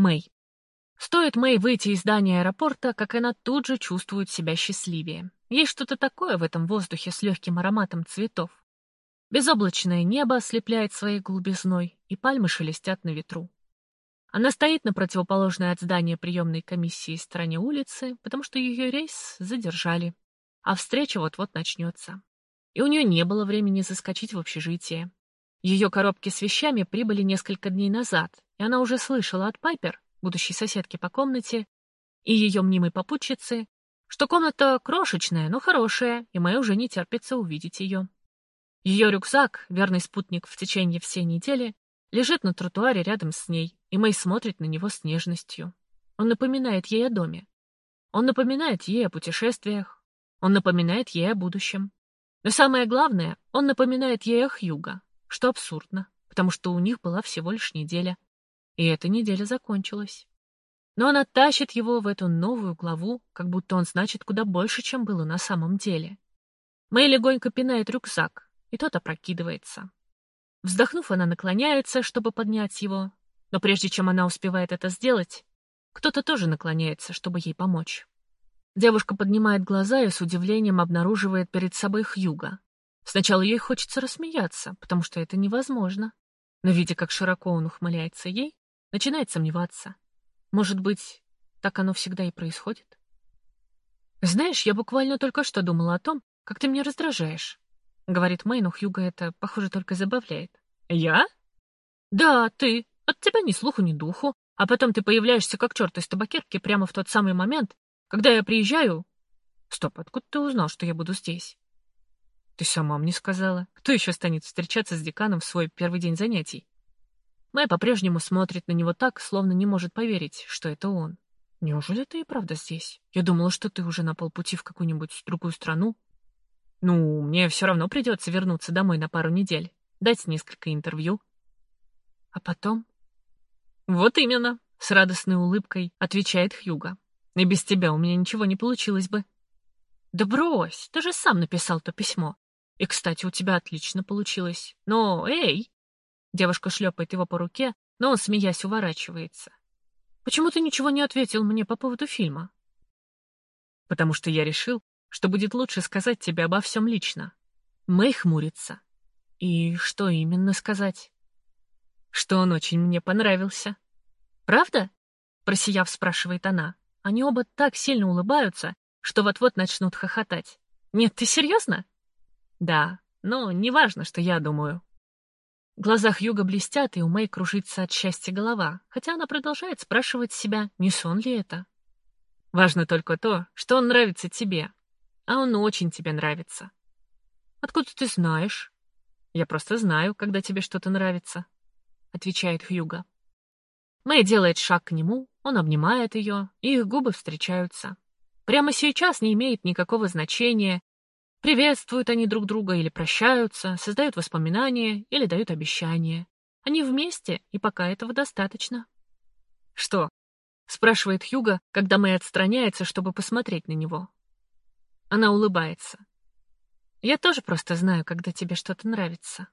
Мэй. Стоит Мэй выйти из здания аэропорта, как она тут же чувствует себя счастливее. Есть что-то такое в этом воздухе с легким ароматом цветов. Безоблачное небо ослепляет своей голубизной, и пальмы шелестят на ветру. Она стоит на противоположной от здания приемной комиссии стороне улицы, потому что ее рейс задержали, а встреча вот-вот начнется. И у нее не было времени заскочить в общежитие. Ее коробки с вещами прибыли несколько дней назад, и она уже слышала от Пайпер, будущей соседки по комнате, и ее мнимой попутчицы, что комната крошечная, но хорошая, и Мэй уже не терпится увидеть ее. Ее рюкзак, верный спутник в течение всей недели, лежит на тротуаре рядом с ней, и Мэй смотрит на него с нежностью. Он напоминает ей о доме. Он напоминает ей о путешествиях. Он напоминает ей о будущем. Но самое главное, он напоминает ей о Хьюго, что абсурдно, потому что у них была всего лишь неделя. И эта неделя закончилась. Но она тащит его в эту новую главу, как будто он значит куда больше, чем было на самом деле. Мэй легонько пинает рюкзак, и тот опрокидывается. Вздохнув, она наклоняется, чтобы поднять его, но прежде чем она успевает это сделать, кто-то тоже наклоняется, чтобы ей помочь. Девушка поднимает глаза и с удивлением обнаруживает перед собой Хьюга. Сначала ей хочется рассмеяться, потому что это невозможно. Но, видя, как широко он ухмыляется ей, начинает сомневаться. Может быть, так оно всегда и происходит? «Знаешь, я буквально только что думала о том, как ты меня раздражаешь», — говорит Мэй, но Хьюга это, похоже, только забавляет. «Я?» «Да, ты. От тебя ни слуху, ни духу. А потом ты появляешься как черт из табакерки прямо в тот самый момент, когда я приезжаю... Стоп, откуда ты узнал, что я буду здесь? Ты сама мне сказала. Кто еще станет встречаться с деканом в свой первый день занятий? Мэй по-прежнему смотрит на него так, словно не может поверить, что это он. Неужели ты и правда здесь? Я думала, что ты уже на полпути в какую-нибудь другую страну. Ну, мне все равно придется вернуться домой на пару недель, дать несколько интервью. А потом «Вот именно», — с радостной улыбкой отвечает Хьюга. «И без тебя у меня ничего не получилось бы». «Да брось, ты же сам написал то письмо. И, кстати, у тебя отлично получилось. Но, эй!» Девушка шлепает его по руке, но он, смеясь, уворачивается. «Почему ты ничего не ответил мне по поводу фильма?» «Потому что я решил, что будет лучше сказать тебе обо всем лично». Мэй хмурится. «И что именно сказать?» что он очень мне понравился. «Правда?» — просияв, спрашивает она. Они оба так сильно улыбаются, что вот-вот начнут хохотать. «Нет, ты серьезно?» «Да, но неважно, что я думаю». В глазах Юга блестят, и у Мэй кружится от счастья голова, хотя она продолжает спрашивать себя, не сон ли это. Важно только то, что он нравится тебе, а он очень тебе нравится. Откуда ты знаешь? Я просто знаю, когда тебе что-то нравится. — отвечает Хьюга. Мэй делает шаг к нему, он обнимает ее, и их губы встречаются. Прямо сейчас не имеет никакого значения, приветствуют они друг друга или прощаются, создают воспоминания или дают обещания. Они вместе, и пока этого достаточно. «Что?» — спрашивает Хьюга, когда Мэй отстраняется, чтобы посмотреть на него. Она улыбается. «Я тоже просто знаю, когда тебе что-то нравится».